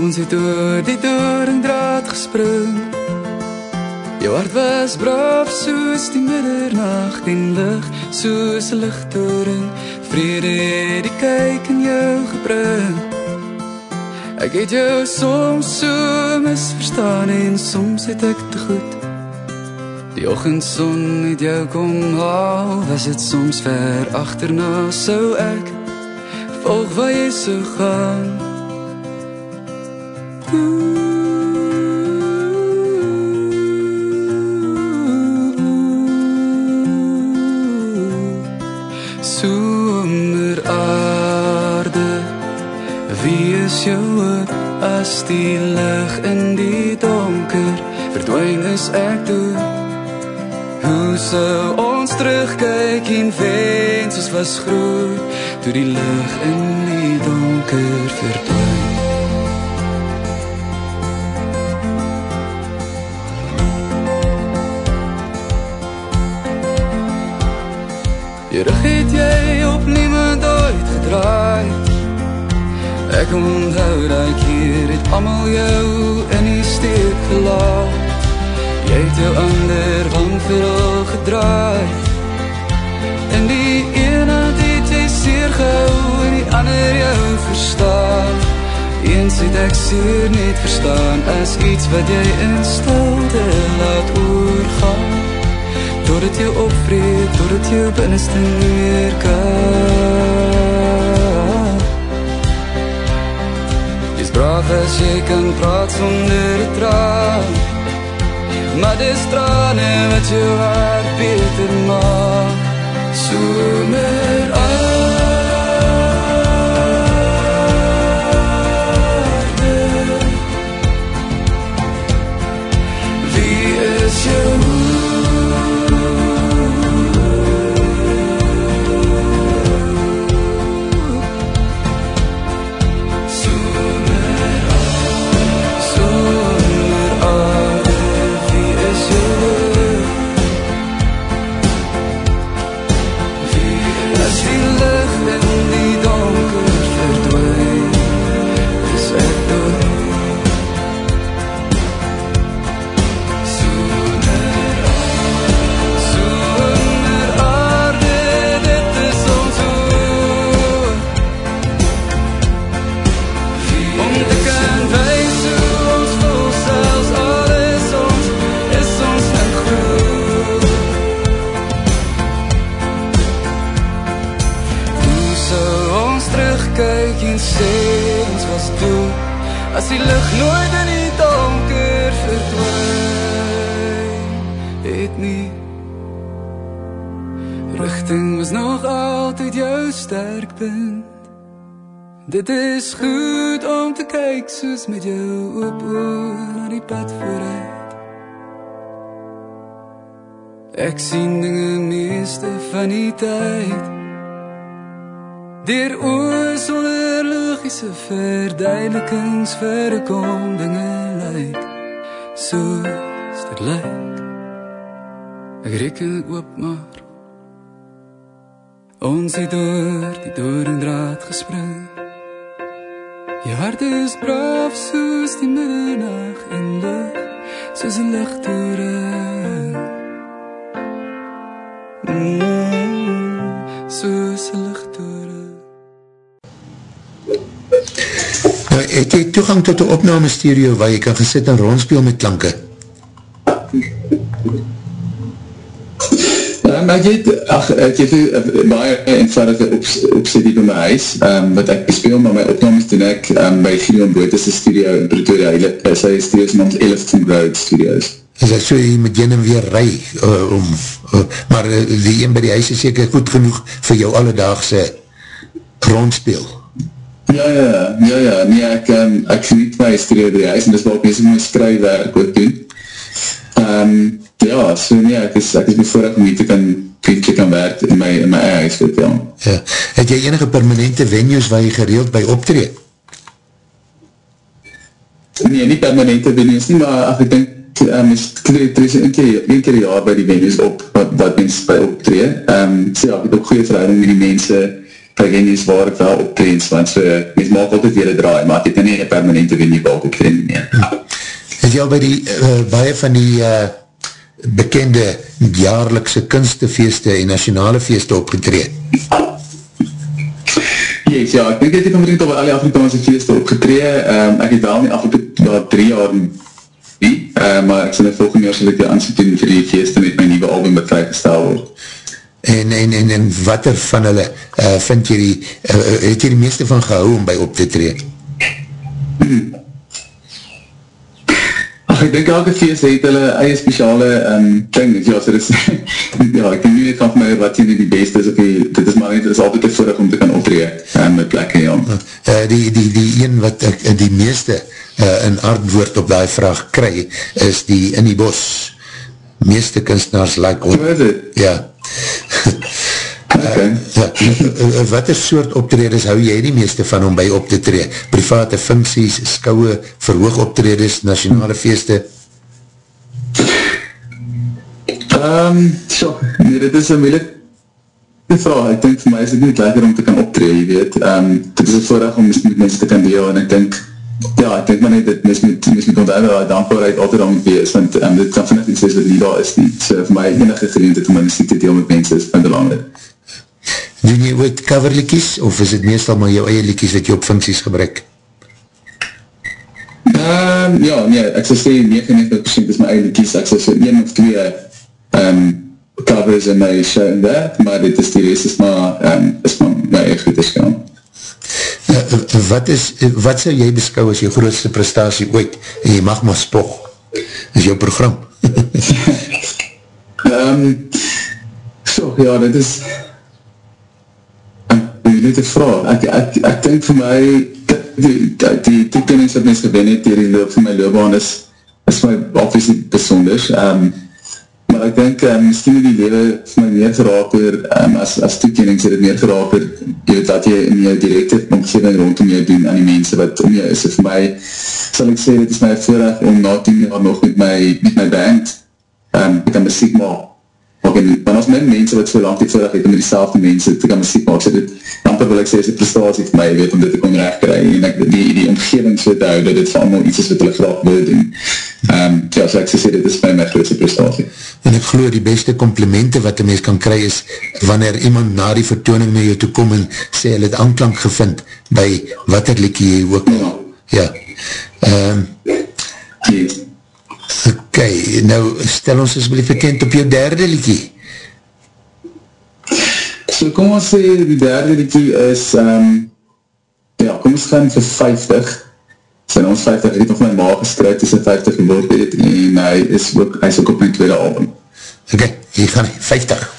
Ons het oor die door en draad gespring. Jou hart was braaf soos die middernacht En licht soos een lichttoring Vrede het die kyk in jou gebring. Ek het jou soms so misverstaan en soms het ek te goed. Die ochendson het jou kom haal Was het soms ver achterna so ek Volg waar jy so gaan Somer aarde Wie is jou hoop as die lig in die donker? Verdwyn is ek toe. Hoe sou ons terugkyk en wens ons was groot toe die lig in die donker verdwyn Jy rug het jy op niemand ooit gedraai Ek onthou dat keer het allemaal jou in die steek gelaat. Jy het jou ander van veel gedraai In die ene het jy seer gehou en die ander jou verstaan. Eens het ek seer net verstaan as iets wat jy in stilte laat oorgaan Totdat jou opvreed, totdat jou binneste meer kan braaf as jy kan praat sonder die traan. Maar dis trane wat jou hart beter maak. Somer aarde. Wie verduidelijkings verkom dinge lyk soos dit lyk. Ek reken oop maar. Ons het door die doorndraad gespring. Je hart is braaf soos die middernacht en lucht soos een lichtere mm, het jy toegang tot die opname stereo waar jy kan gesit en rondspeel met klanke? Um, ek het, ach, ek het een baie eenvoudige opsedie by my huis, um, wat ek speel, maar my opnames doen ek um, by Gideon Boetes' studio in Pretoria, hy, sy studio is naams Elephant Road Studios. Is dat so, jy moet jy hem weer rij, uh, om, uh, maar uh, die een by die huis is seker goed genoeg vir jou alledaagse rondspeel. Ja, ja, ja, ja, nee, ek, um, ek geniet my studio by die huis, en dis wat bezig met skrywerk ook doen. Um, ja, so nee, ek is, ek is bevoorig om hier te kan, te kan werk in my, in my huis, weet ja. ja. Het jy enige permanente venues waar jy gereeld by optreed? Nee, nie permanente venues nie, maar ach, ek denk, um, is, er is een keer, een keer jaar by die venues op, wat, wat mens by optreed. Um, so ja, ek het ook goeie verhouding met die mense, by venues waar ek wel optreed, want so, mens maak altijd weer een draai, maar ek het nie een permanente venue waar ek optreed nie. Ja. Het al by die, uh, baie van die, uh, bekende jaarlikse kunstefeeste en nationale feeste opgetreed? Yes, ja, ek denk dat ek omringd op al die Afrikaanse feeste opgetreed. Um, ek het wel nie afgelopen ja, drie jaar nie, uh, maar ek sal die volgende jaar sal ek die aansien doen vir die feeste met my nieuwe album wat vrygestel word. En, en, en, en wat er van hulle uh, vind jy die, uh, het jy die meeste van gehou om by op te tree? Hmm. Ach, ek denk elke feest het hulle eie speciale um, ding, ja, so dis, ja, ek denk nie net van my wat jy nie die beste is, of die, dit is maar net, dit is altijd te voorig om te kan optree, um, met plekke, ja. Uh, die, die, die een wat ek die meeste uh, in antwoord op die vraag kry, is die in die bos, meeste kunstenaars like on. Hoe is het? Ja. Okay. Uh, wat is soort optreders hou jy die meeste van om by op te tree? Private funksies, skouwe, verhoog optreders, nationale feeste? Um, so, nee, dit is een moeilijk vraag. Ek denk vir my is het niet lekker om te kan optree, jy weet. Um, dit is een voorrecht om met mense te kan deel en ek denk, ja, ek denk maar net, dit mis met, mis met onthou dat dankbaarheid altijd al moet wees, want um, dit kan vanaf iets wees wat nie daar is nie. So, vir my enige geleendheid om in muziek te deel met mense is van belangrijk. Doen jy ooit coverlikies, of is het meestal maar jou eie likies wat jy op funksies gebruik? Um, ja, nee, ek sal sê 99% is my eie likies, ek sal sê 1 of 2 um, covers in my show en dat, maar dit is die rest is maar, um, is maar my eie goede skaan. Uh, wat is, wat sal jy beskou as jou grootste prestatie ooit, en jy mag maar spog, is jou program? um, so, ja, dit is, net een vraag. Ek, ek, ek denk vir my, die, die, die toekennings wat mens gewen het in loop van my loopbaan is, is my obviously besonders. Um, maar ek denk, um, miskien die lewe vir my meer geraak oor, um, as, as toekennings het het meer geraak oor, jy weet wat jy in jou directe omgeving rondom jou doen aan die mense wat om jou is. So vir my, sal ek sê, dit is my voorrecht om na 10 jaar nog met my, met my band, um, ek kan muziek maak, en dan as my mense wat so lang die voordag het om die selfde mense te kan muziek maak, so dit, amper wil ek sê, is die prestatie vir my, weet, om dit te kon recht kry, en ek, die, die omgeving so te hou, dat dit vir allemaal iets is wat hulle graag wil doen. Um, ja, so ek sê, dit is my my grootste prestatie. En ek geloof, die beste complimente wat die mens kan kry is, wanneer iemand na die vertooning met jou toe kom en sê, hy het aanklank gevind, by wat er liekie jy ook al. Ja. Um, yes. Ok, nou stel ons asblief bekend op jou derde liekie. So kom ons sê, die derde liekie is, um, ja, kom ons gaan vir 50, so ons 50 het nog my ma geskruid, is 50 geword het, en hy is ook, hy is ook op my tweede album. Ok, hier gaan 50. 50.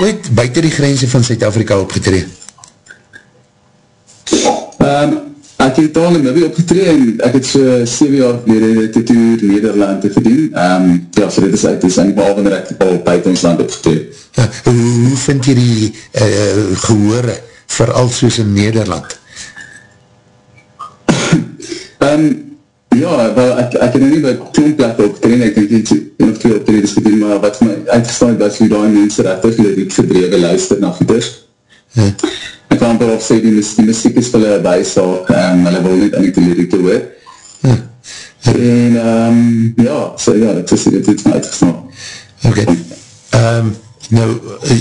ooit buiten die grense van Zuid-Afrika opgetree? Um, ek het al in Nibie opgetree en ek het so 7 jaar gelede te toer Nederland te verdien. Um, ja, so dit is uit, is eindelijk al wanneer ek al buiten ons land opgetree. Ja, hoe, hoe vind jy die uh, gehore, vooral soos in Nederland? um, Ja, wel, ek, ek het nou nie by klomplek opgetreden, ek denk iets een of twee optredes gedoen, maar wat my uitgestaan het, was hoe daar mense rechtig lyriek verdrewe luister na goeders. Ja. Ek kan amper op sê, die, die muziek is vir hulle bijsaak, en hulle wil niet aan die lyriek te hoor. Ja. En, um, ja, so ja, dat is dit het my uitgestaan. Oké. Okay. Um, nou,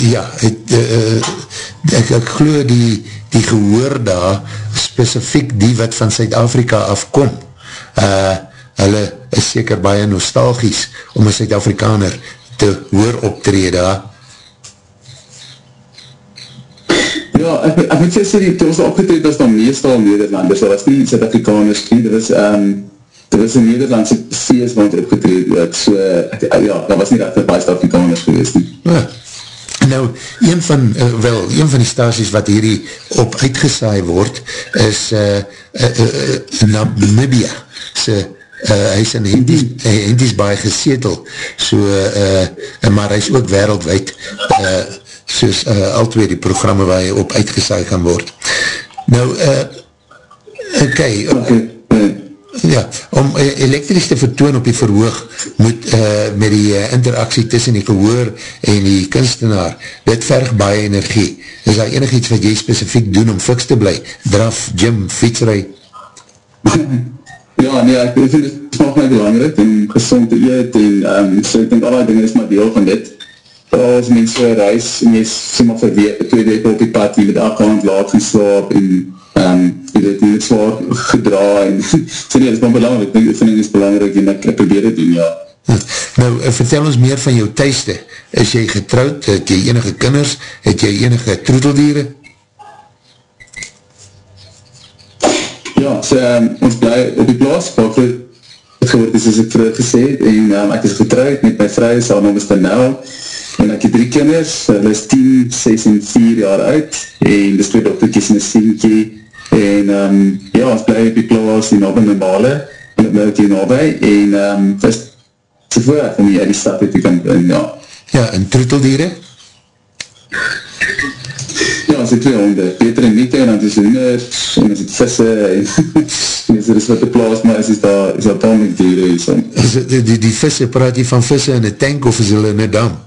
ja, het, uh, ek, ek geloof die, die gehoor daar, specifiek die wat van Zuid-Afrika afkomt, uh, hulle is seker baie nostalgies om een Suid-Afrikaner te hoor optree daar. Ja, ek, ek moet sê, die, toe ons opgetreed was dan meestal Nederlanders, dat was nie Suid-Afrikaners nie, dit was, um, dit was een Nederlandse feest wat opgetreed werd, so, ek, ja, dat was nie dat baie Suid-Afrikaners geweest nie. Ja. Nou, een van, uh, wel, een van die staties wat hierdie op uitgesaai word, is uh, uh, uh, Namibia se uh, hy is in Hendies, Hendies baie gesetel, so, uh, maar hy is ook wereldwijd, uh, soos uh, al twee die programme waar hy op uitgesaai gaan word. Nou, uh, oké, okay, okay. Ja, om uh, elektrisch te vertoon op die verhoog moet uh, met die uh, interaksie tussen die gehoor en die kunstenaar, dit verg baie energie. Is daar enig iets wat jy specifiek doen om fiks te bly? Draf, gym, fietsrij? Ja, nee, ek vind het nog my belangrijk en gezond te eet en um, so ek denk alle dinge is maar deel van dit. Als mense reis en jy sê maar vir week, twee weke op die pad, jy met elke hand laat geslaap en um, jy weet, jy het zwaar gedra en so nee, dit is maar belangrijk, ek vind het is belangrijk en ek, ek probeer het doen, ja. Nou, eh, vertel ons meer van jou thuisde. Is jy getrouwd? Het jy enige kinders? Het jy enige troeteldieren? Ja, so, um, ons bly op die plaas, waar het geword is, as ek vroeg gesê, en um, ek is getrouwd met my vrou, sy naam is Danel, en ek het drie kinders, hulle is 10, 6 en 4 jaar oud, en dis twee dokterkies en een sienkie, en um, ja, ons bly op die plaas, die nabij my bale, en ek bly ook hier nabij, en um, is te vooruit om hier die stad te kan, en ja. Ja, en troeteldieren? Ja, ons het twee honde, Peter en Nieke, en dan is hoenders, en is het visse, en is er is wat te plaas, maar is, is daar, is daar tamelijk dieren, is om. Is het, die, die visse, praat jy van visse in een tank, of is hulle in een dam?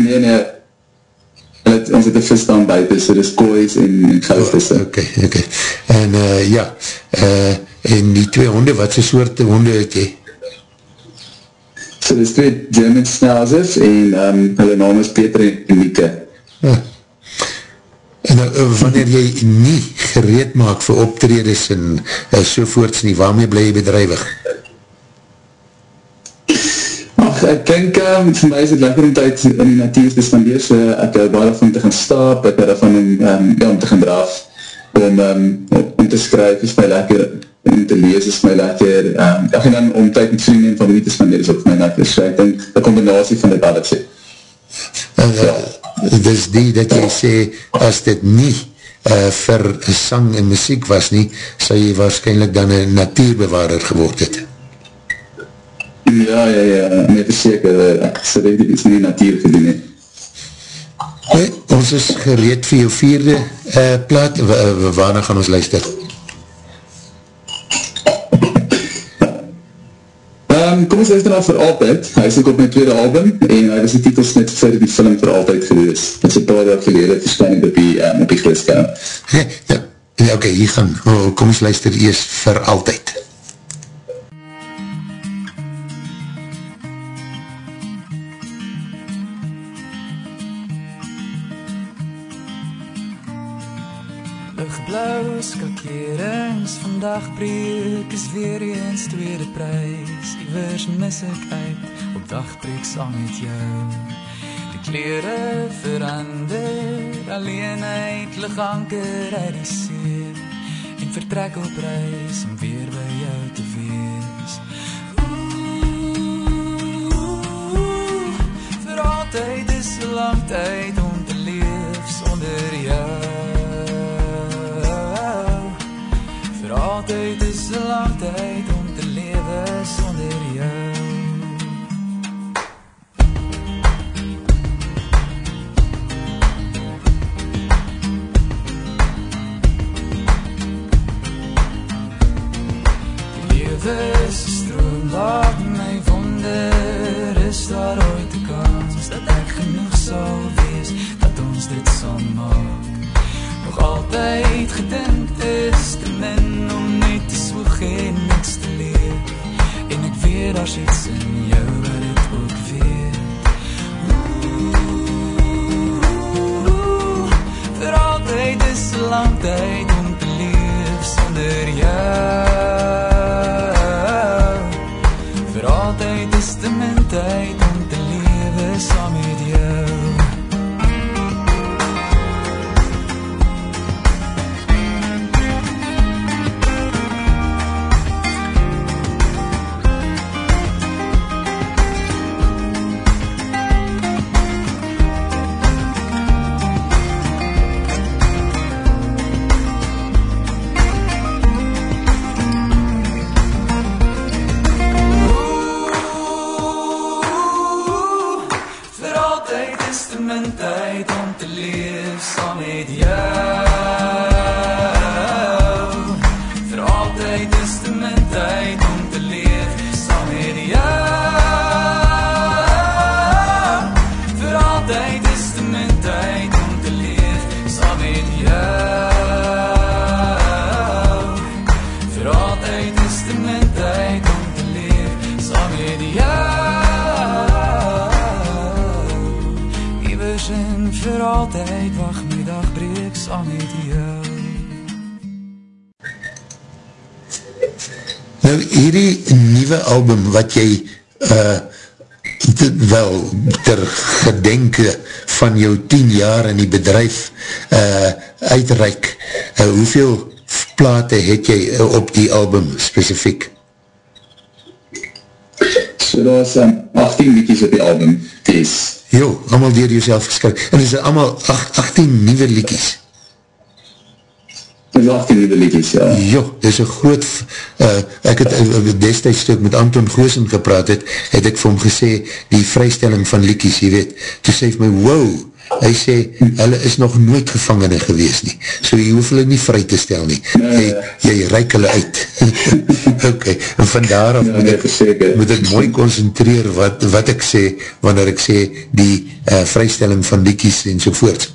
Nee, nee, ons het een vis staan buiten, so dis koois en, en goudvisse. Oh, ok, ok. En uh, ja, uh, en die twee honde, wat so soort honde het jy? So dis twee German schnauzers, en um, hulle naam is Peter en Nieke. Ja. En uh, wanneer jy nie gereed maak vir optredes en uh, sovoorts nie, waarmee bly jy bedrijwig? Ach, ek denk, um, vir my is het lekker om tyd in die natuur te spandeer, so ek hou baie van te gaan stap, ek hou daarvan om, um, ja, om te gaan draaf, om, um, om te skryf, is my lekker, om te lees is my lekker, um, ek en dan om tyd met vrienden en familie te spandeer is ook my lekker, so ek denk, die combinatie van dit alles, uh, ja. dis die dat jy sê, as dit nie uh, vir sang en muziek was nie, sal jy waarschijnlijk dan een natuurbewaarder geword het. Ja, ja, ja, net is seker, ek sê dit is nie natuur gedoen het. Hey, ons is gereed vir jou vierde uh, plaat, waarna gaan ons luister? Um, kom ons luister nou vir Altyd. Hy is ook op my tweede album en hy was die titelsnit vir die film vir Altyd gewees. Het is een paar jaar gelede verskynend op die, um, op die gliskaan. Ja, ja, ja, oké, hier gaan. Oh, kom ons luister eers vir Altyd. Lichtblauw skakerings, vandag breek is weer eens tweede prijs. Iwers mis ek uit, op dagbreek saam met jou. Die kleren verander, alleenheid lig anker uit die see. En vertrek op reis om weer by jou te wees. Oeh, vir altyd is so lang tyd altyd is een tyd en vir altyd wag my dag breek saam met jou. Nou, hierdie nieuwe album wat jy uh, te- wel ter gedenke van jou 10 jaar in die bedrijf uh, uitreik, uh, hoeveel plate het jy op die album specifiek? So daar is um, 18 liedjes op die album, Tess. Jo, allemaal dier jyself geskryf. En is allemaal 18 nieuwe liedjes? Dis 18 nieuwe liedjes, ja. Jo, dis een groot, uh, ek het uh, destijds toe ek met Anton Goosen gepraat het, het ek vir hom gesê, die vrystelling van liedjes, jy weet, toe sê my, wow, hy sê, hulle is nog nooit gevangene gewees nie, so jy hoef hulle nie vry te stel nie, jy, jy reik hulle uit. ok, en vandaar af ja, moet, ek, moet ek mooi concentreer wat, wat ek sê, wanneer ek sê, die uh, vrystelling van liedjes en sovoorts.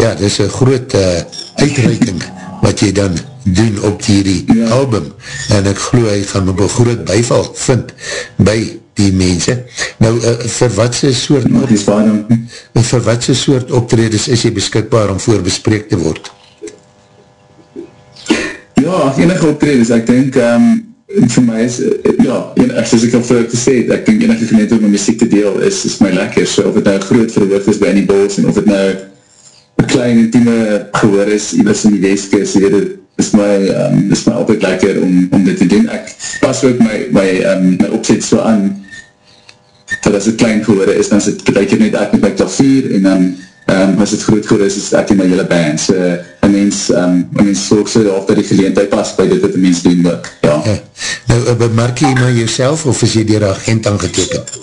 Ja, dis een groot uh, uitreiking, wat jy dan doen op die ja. album en ek glo hy gaan op een groot bijval vind by die mense. Nou, uh, vir wat sy soort vir wat sy soort optredes is jy beskikbaar om voorbespreek te word? Ja, enige optredes, ek denk um, vir my is, ja, enige, soos ek al voor te sê, ek denk enige gemeente om my muziek te deel is, is my lekker, so of het nou groot verhoogd is by Annie Bowles en of het nou een klein intieme gehoor is, iwis in die weeskis, jy weet, is my, um, is my altijd lekker om, om dit te doen. Ek pas ook my, my, um, my opzet so aan, dat as het klein gehoor is, dan is het betek net ek met my klavier, en dan, um, as het groot gehoor is, is ek in my hele band. So, een mens, um, een mens volg so of dat die geleentheid pas by dit wat een mens doen ook, ja. ja. Nou, bemerk jy maar jyself, of is jy die agent aangetekend?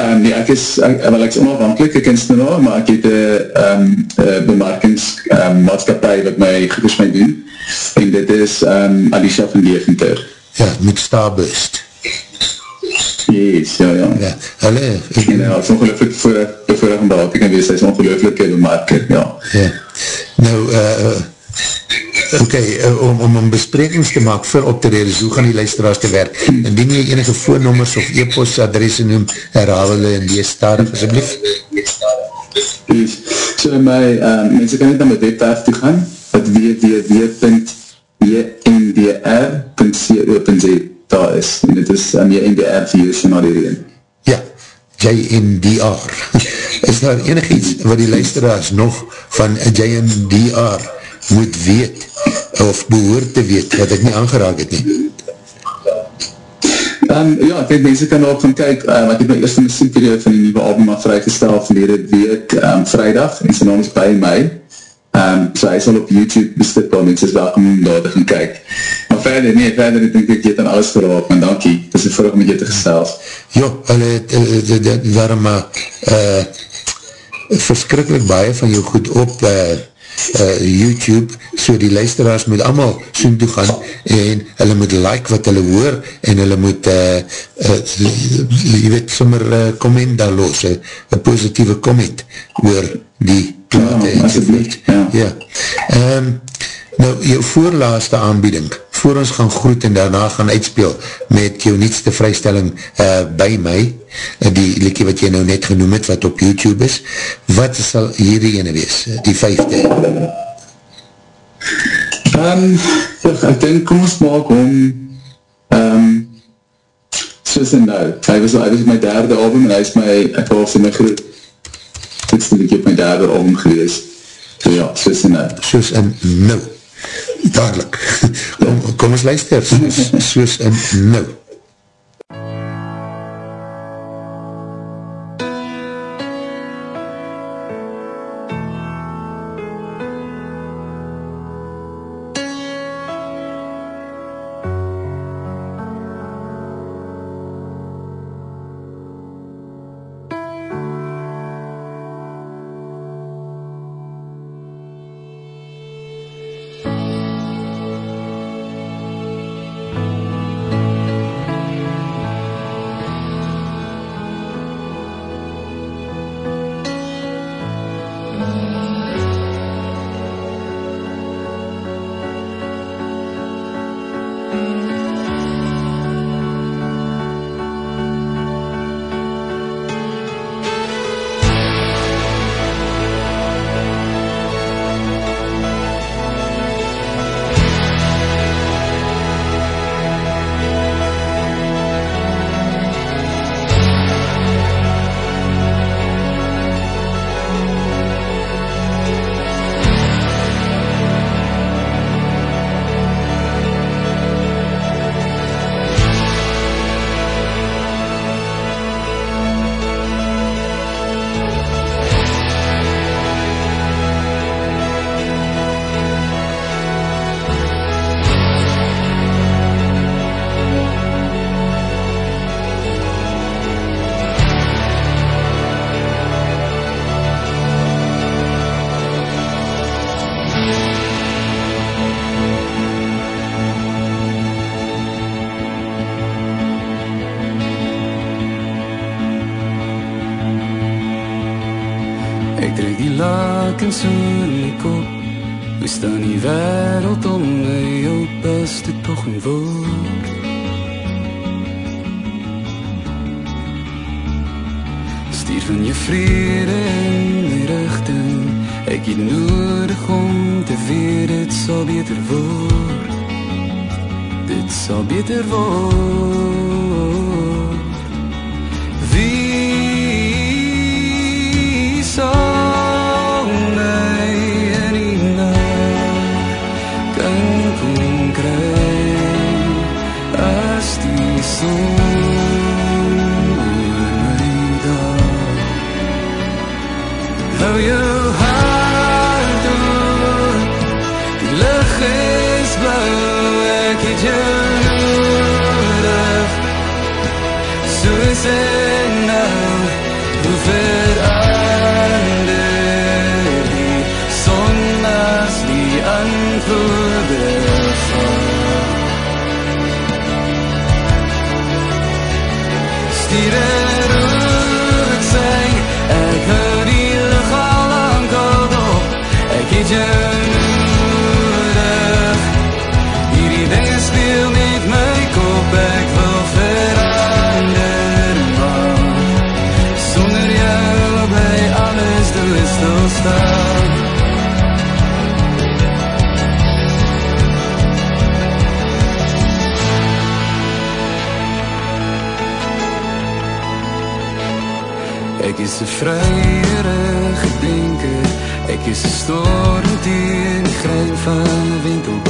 Um, nee, ek is, ek, wel ek is onafhankelike kunstenaar, maar ek het een um, bemarkings um, maatskapie wat my goeders my doen, en dit is um, Alicia van Deventer. Ja, met Starbust. Yes, ja, ja. ja hulle... En ja, het is ongelooflik voor, voor een dag, ek kan wees, hy is ongelooflike bemarker, ja. Ja, nou, eh, uh, Ok, uh, om, om, om besprekings te maak vir op te redes, hoe gaan die luisteraars te werk? Indien jy enige voornommers of e-post adresse noem, herhaal hulle in die stadig, asjeblief? So my, uh, mense kan net na my webwerf toe gaan, wat www.jndr.co.za is, en dit is um, JNDR vir jy so na die reen. Ja, JNDR. Is daar enig iets wat die luisteraars nog van JNDR moet weet of behoor te weet wat ek nie aangeraak het nie? Um, ja, ek weet, mense kan ook gaan kyk, wat ek my eerste muziekvideo van die nieuwe album al vrygestel verlede week, um, vrijdag, en sy naam is by my, um, so hy sal op YouTube bestikbaar, mense is welkom om daar te gaan kyk. Maar verder, nee, verder, ek denk ek het aan alles geraak, maar dankie, dit is een vroeg om jy te gestel. Jo, hulle, daarom, uh, verskrikkelijk baie van jou goed op, uh, uh, YouTube, so die luisteraars moet allemaal soen toe gaan en hulle moet like wat hulle hoor en hulle moet uh, uh, jy weet, sommer uh, comment daar los, een positieve comment oor die plate ja, en ja. ja. Um, nou, jou voorlaaste aanbieding voor ons gaan groet en daarna gaan uitspeel met jou nietste vrystelling uh, by my, uh, die liekie wat jy nou net genoem het, wat op YouTube is, wat sal hierdie ene wees, die vijfde? Um, ja, ek denk, kom ons maak om um, soos en nou, hy was, hy was my derde album en hy is my, ek was in my groep liekie op my derde album gewees, so ja, soos en nou. Soos en nou dadelijk. Kom, kom ons luister, soos, soos in nou. Ek trek die lakens oor my kop Hoe staan die wereld om my op as dit toch nie word Stuur van je vrede in my richting Ek het nodig om te weet dit sal beter word Dit sal beter word 'n vryeige denker Ek is 'n storm teen die grein van winkelbal En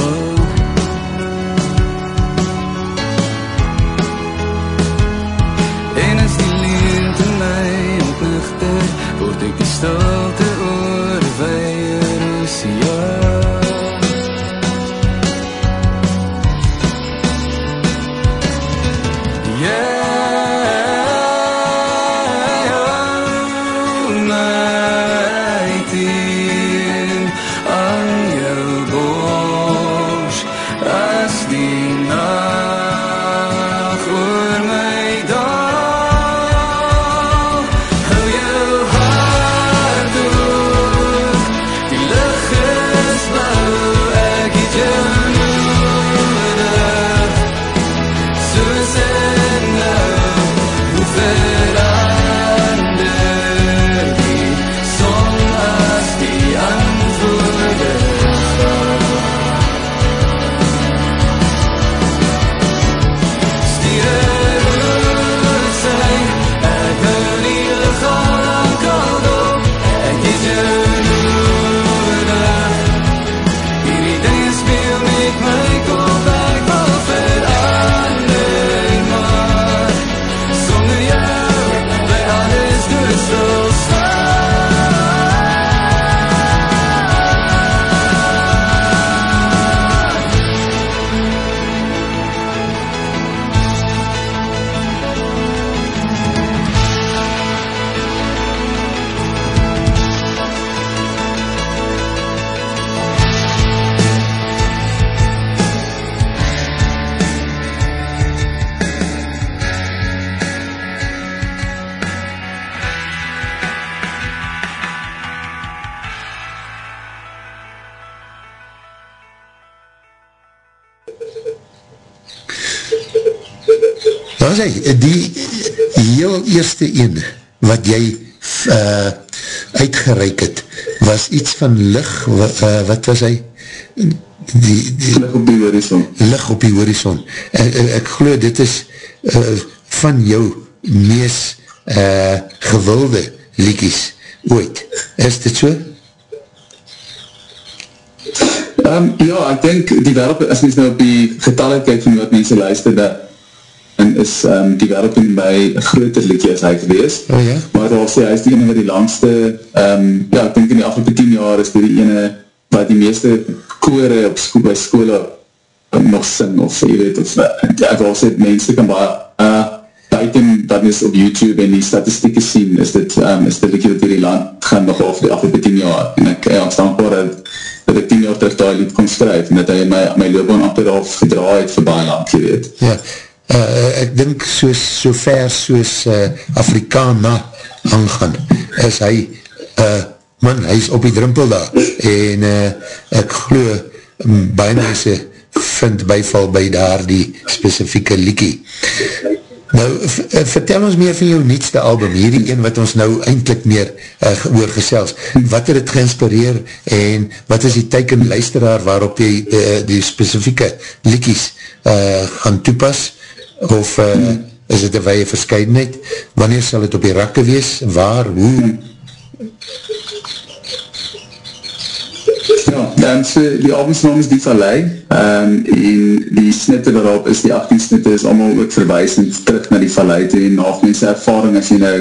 Hy, die heel eerste een wat jy uh, uitgereik het, was iets van lig, wat, uh, wat was hy? Die, die, Lig op die horizon. lig op die horizon. Ek, ek, ek geloof dit is uh, van jou mees uh, gewilde liedjes ooit. Is dit so? Um, ja, ek denk die wereld, as mens nou op die getallen kyk van wat mense luister, dat en is um, die in my een groter liedje as hy gewees. Oh ja? Maar daar sê, hy is die ene wat die langste, um, ja, ek denk in die afgelopen 10 jaar is die ene wat die meeste kore op school, by skole nog sing, of jy weet, of, ek wil sê, mense kan baie, uh, buiten wat is op YouTube en die statistieke sien, is dit, um, is dit liedje wat die land gaan nog af die afgelopen 10 jaar. En ek, ja, stankbaar dat, dat ek 10 jaar terug daar lied kon skryf, en dat hy my, my loopbaan amper al gedraai het vir baie lang, jy weet. Ja, uh, ek dink soos, so ver soos uh, Afrikaana aangaan, is hy uh, man, hy is op die drimpel daar, en uh, ek glo, baie mense vind bijval by daar die specifieke liekie. Nou, eh, vertel ons meer van jou nietste album, hierdie een wat ons nou eindelijk meer uh, oorgesels. Wat het het geïnspireer en wat is die teiken luisteraar waarop die, uh, die specifieke liekies uh, gaan toepas? Of uh, is het een weie verscheidenheid? Wanneer sal het op die rakke wees? Waar? Hoe? Ja, um, so die albumsnaam is Die Vallei um, en die snitte waarop is, die 18 snitte is allemaal ook verwijsend terug na die Vallei toe en af mense ervaring as jy nou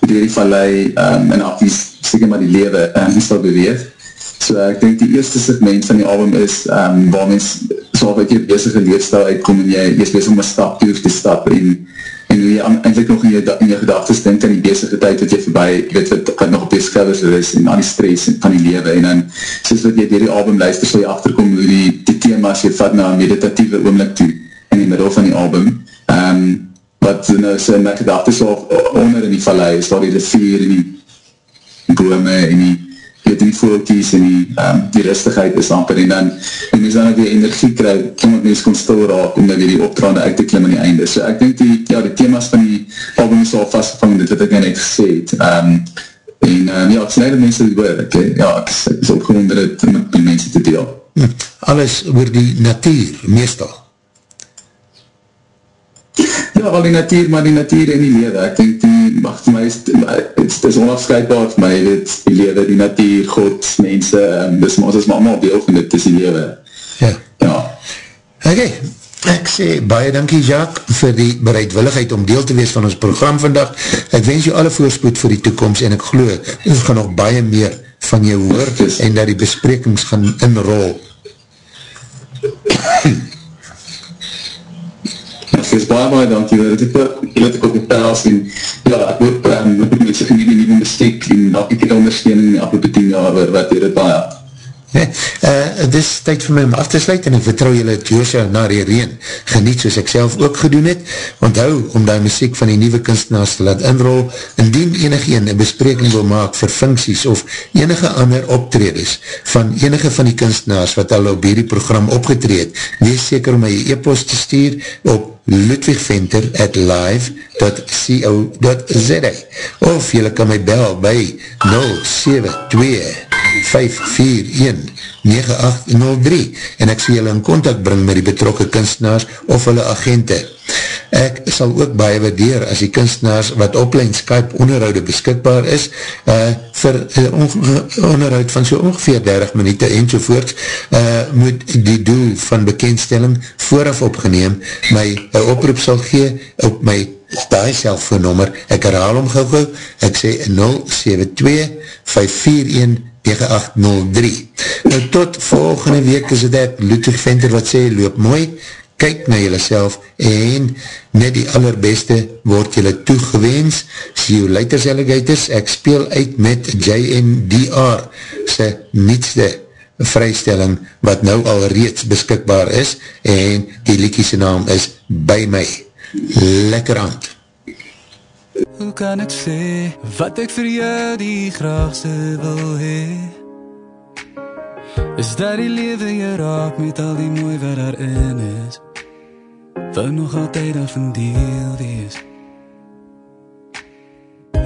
door die Vallei um, en af die stikke maar die lewe um, dat beweeg. So ek denk die eerste segment van die album is um, waar mens so wat jy bezige leefstijl uitkom en jy, is bezig om een stap toe te stap en en jy eindelijk nog in jou, in jou gedagtes denk aan die bezige tyd wat jy voorbij, weet wat, wat nog op die skilders is, en aan die stress van die lewe, en dan, soos wat jy dier die album luister, sal jy achterkom hoe die, die thema's jy vat na een meditatieve oomlik toe, in die middel van die album, um, wat nou so in my gedagtes al onder in die vallei is, waar die rivier en die bome en die weet die voelkies en die, um, die rustigheid is amper en dan, en mys dan ook die energie krijg, omdat mys kon stil raak om dan weer die optraande uit te klim in die einde. So ek denk die, ja, die thema's van die album is al vastgevang, dit wat ek net gesê het. Um, en um, ja, ek sê dat mense die woord, ek, ja, ek is, ek is opgewonder het met die mense te deel. Hm, alles oor die natuur, meestal. Ja, wel die natuur, maar die natuur en die lewe. Ek denk die, mag vir my, het is onafscheidbaar vir my, dit, die lewe, die natuur, God, mense, um, dis, ons is maar allemaal deel van dit, is die lewe. Ja. Ja. Ok, ek sê baie dankie Jacques vir die bereidwilligheid om deel te wees van ons program vandag. Ek wens jou alle voorspoed vir die toekomst en ek glo, ons gaan nog baie meer van jou hoor en dat die besprekings gaan inrol. Ek is baie baie dankie, dat ek ook, jy weet ek ook het pels en ja, ek hoop, um, met sy familie nie besteek en dat ek het ondersteuning in die afgelopen 10 jaar, wat hier het baie. Nee, uh, het is tyd vir my om af te sluit en ek vertrouw julle het Joosja na die reen geniet soos ek self ook gedoen het. Onthou om die muziek van die nieuwe kunstenaars te laat inrol, indien enig een een bespreking wil maak vir funksies of enige ander optredes van enige van die kunstenaars wat al op hierdie program opgetreed, wees seker om my e-post te stuur op ludwigventer at live.co.za of jylle kan my bel by 072-541-9803 en ek sê jylle in contact bring met die betrokke kunstenaars of hulle agente. Ek sal ook baie waardeer as die kunstenaars wat oplein Skype onderhoude beskikbaar is uh, vir uh, onderhoud van so ongeveer 30 minuut en sovoorts uh, moet die doel van bekendstelling vooraf opgeneem my uh, oproep sal gee op my die selfoonnummer, ek herhaal om gauw ek sê 072 541 9803. Nou tot volgende week is het ek, Ludwig Venter wat sê, loop mooi, kyk na jylle self en net die allerbeste word jylle toegewens. See you later, alligators. Ek speel uit met JNDR sy nietste vrystelling wat nou al reeds beskikbaar is en die liekiese naam is By My. Lekker aan. Hoe kan ek sê wat ek vir jou die graagste wil hee? Is dat die lewe jy raak met al die mooi wat daarin is? wou nog altyd af en deel wees.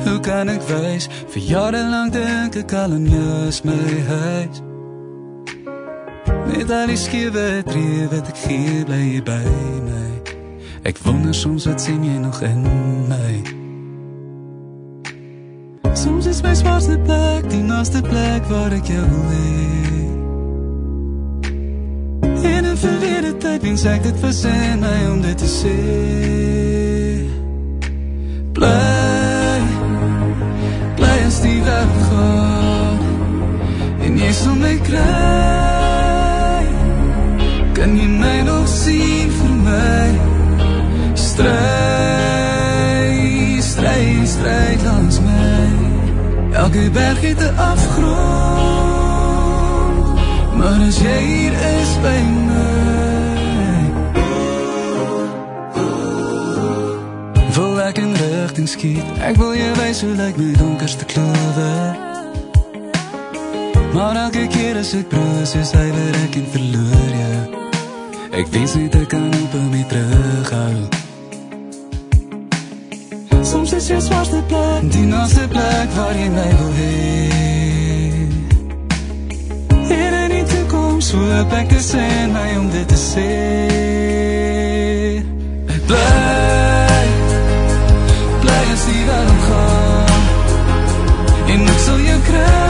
Hoe kan ek wees, vir jare lang denk ek al in jou as my huis. Met al die skewe tree wat ek gee, bly by my. Ek wonder soms wat sien jy nog in my. Soms is my zwaarste plek, die naaste plek waar ek jou wil hee. En in verlede tyd wens ek dit was in my om dit te sê Bly, bly as die weg gaan En jy sal my kry Kan jy my nog sien vir my Stry, Elke berg het een afgrond Maar as jy hier is by my Wil ek in richting skiet Ek wil jy wees hoe lyk my donkerste klove Maar elke keer as ek proe, so syver ek en verloor jou Ek wens net ek kan op my terughou Soms is jou swaarste plek. Die naaste plek waar jy my wil hee En in die toekomst hoop ek dis in my om dit te sê. Ek bly Bly as die daarom gaan. En ek sal jou kry.